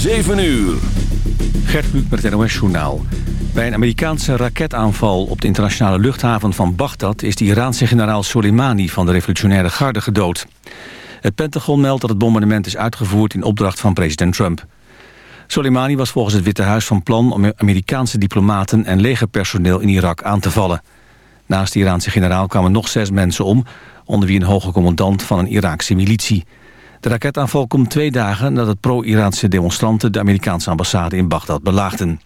7 uur. Gert Kluk met het NOS-journaal. Bij een Amerikaanse raketaanval op de internationale luchthaven van Bagdad... is de Iraanse generaal Soleimani van de revolutionaire garde gedood. Het Pentagon meldt dat het bombardement is uitgevoerd... in opdracht van president Trump. Soleimani was volgens het Witte Huis van plan... om Amerikaanse diplomaten en legerpersoneel in Irak aan te vallen. Naast de Iraanse generaal kwamen nog zes mensen om... onder wie een hoge commandant van een Iraakse militie... De raketaanval komt twee dagen nadat pro-Iraanse demonstranten... de Amerikaanse ambassade in Bagdad belaagden.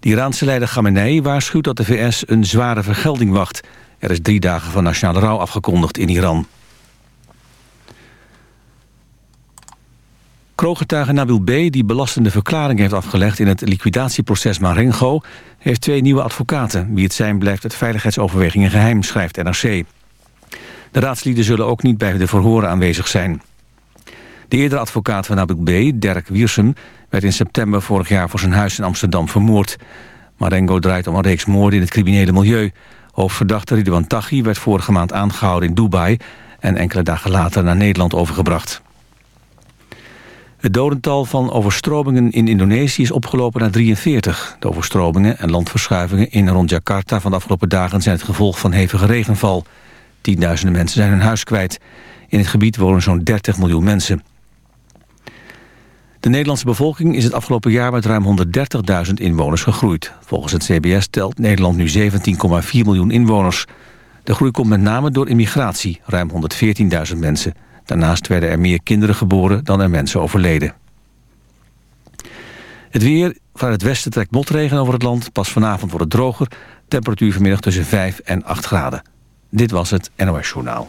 De Iraanse leider Khamenei waarschuwt dat de VS een zware vergelding wacht. Er is drie dagen van nationale rouw afgekondigd in Iran. Krooggetuige Nabil B., die belastende verklaring heeft afgelegd... in het liquidatieproces Marengo, heeft twee nieuwe advocaten. Wie het zijn blijft het veiligheidsoverwegingen geheim, schrijft NRC. De raadslieden zullen ook niet bij de verhoren aanwezig zijn. De eerdere advocaat van Nabil B., Dirk Wiersum... werd in september vorig jaar voor zijn huis in Amsterdam vermoord. Marengo draait om een reeks moorden in het criminele milieu. Hoofdverdachte Ridwan Taghi werd vorige maand aangehouden in Dubai... en enkele dagen later naar Nederland overgebracht. Het dodental van overstromingen in Indonesië is opgelopen naar 43. De overstromingen en landverschuivingen in rond Jakarta van de afgelopen dagen... zijn het gevolg van hevige regenval. Tienduizenden mensen zijn hun huis kwijt. In het gebied wonen zo'n 30 miljoen mensen. De Nederlandse bevolking is het afgelopen jaar met ruim 130.000 inwoners gegroeid. Volgens het CBS telt Nederland nu 17,4 miljoen inwoners. De groei komt met name door immigratie, ruim 114.000 mensen. Daarnaast werden er meer kinderen geboren dan er mensen overleden. Het weer, vanuit het westen trekt motregen over het land. Pas vanavond wordt het droger. Temperatuur vanmiddag tussen 5 en 8 graden. Dit was het NOS Journaal.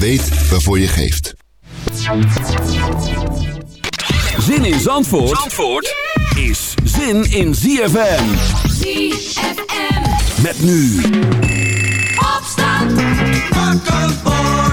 Weet waarvoor je geeft. Zin in Zandvoort, Zandvoort is zin in ZFM. ZFM. Met nu. Opstand. Wakker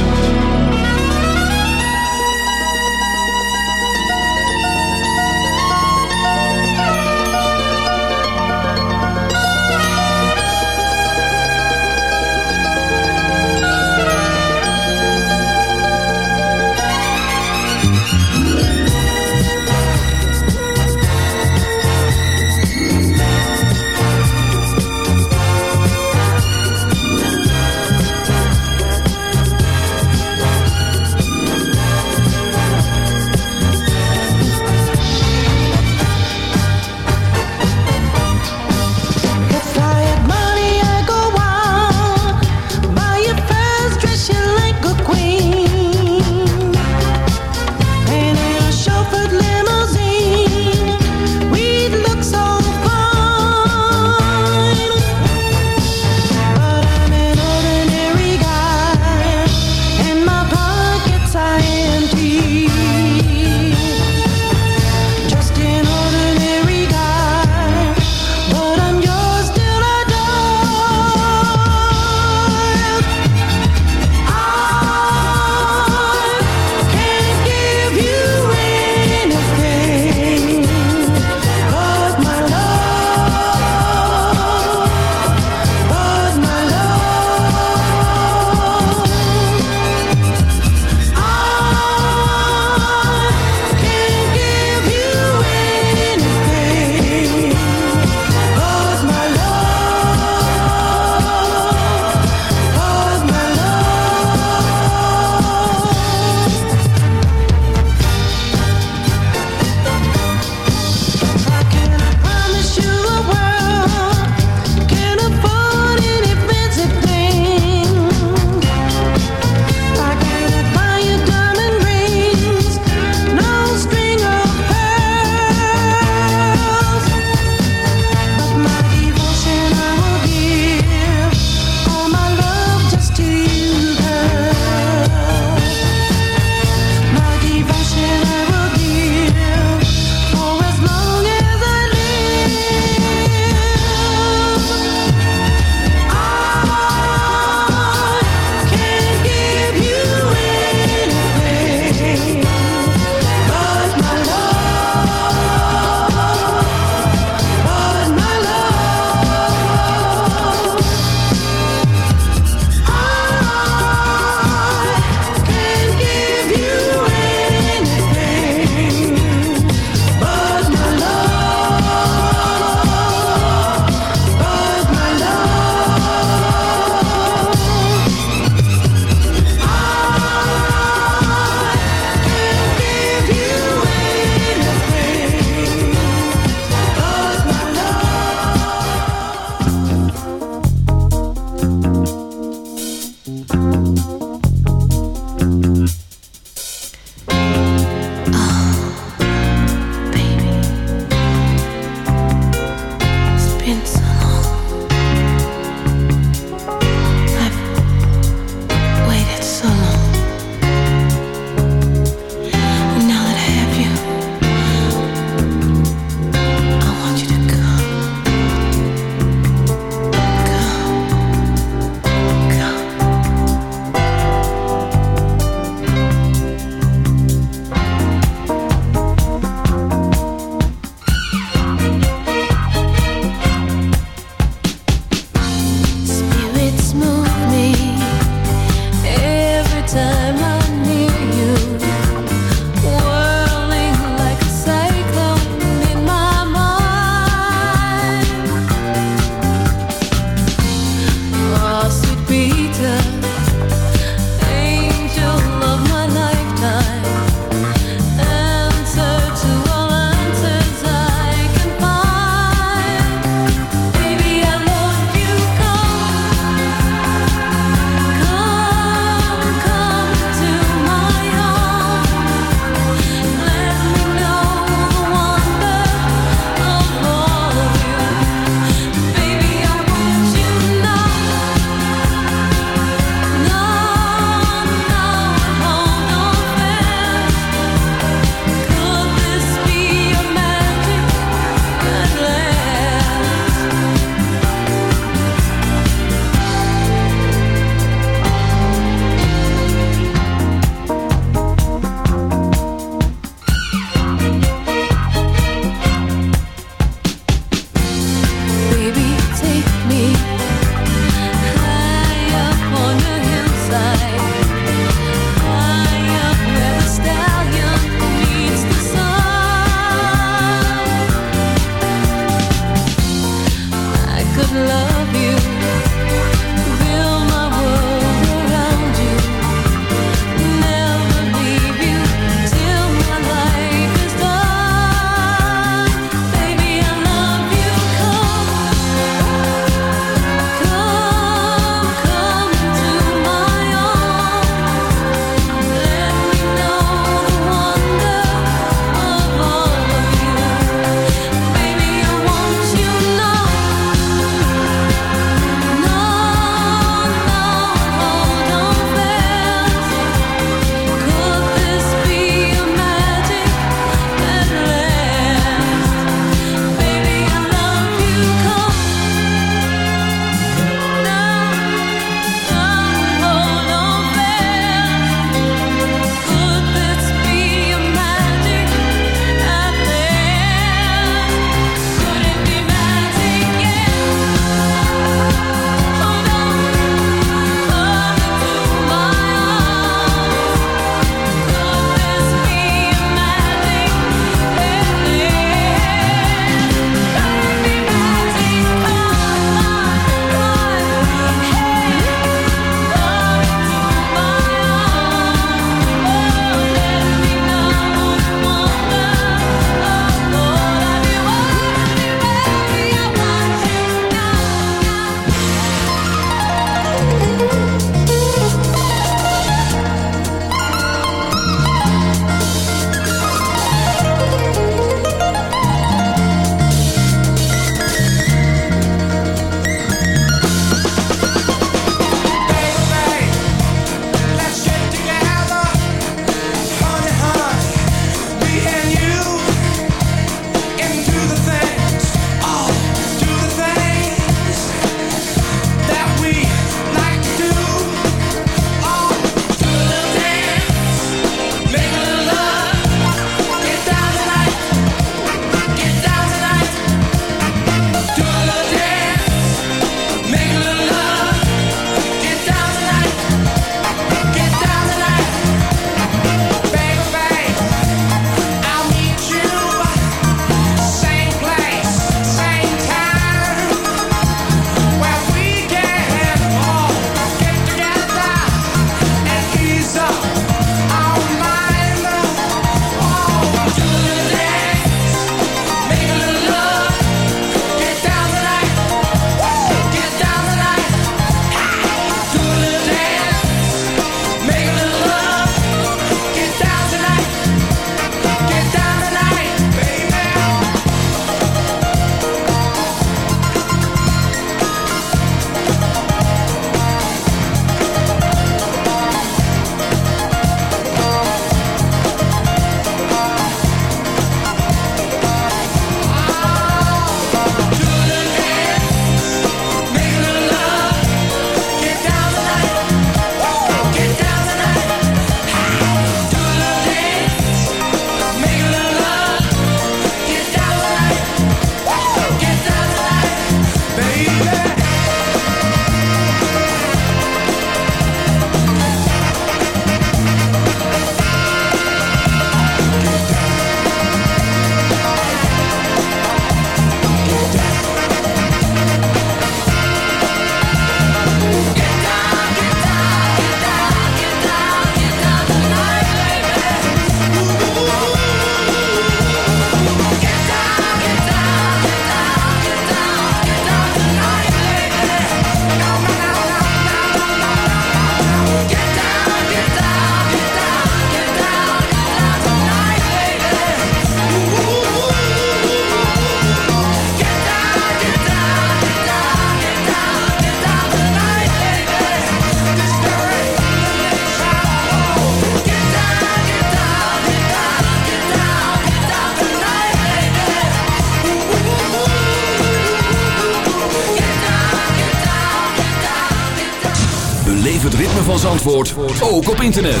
op internet.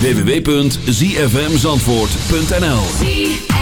www.zfmzandvoort.nl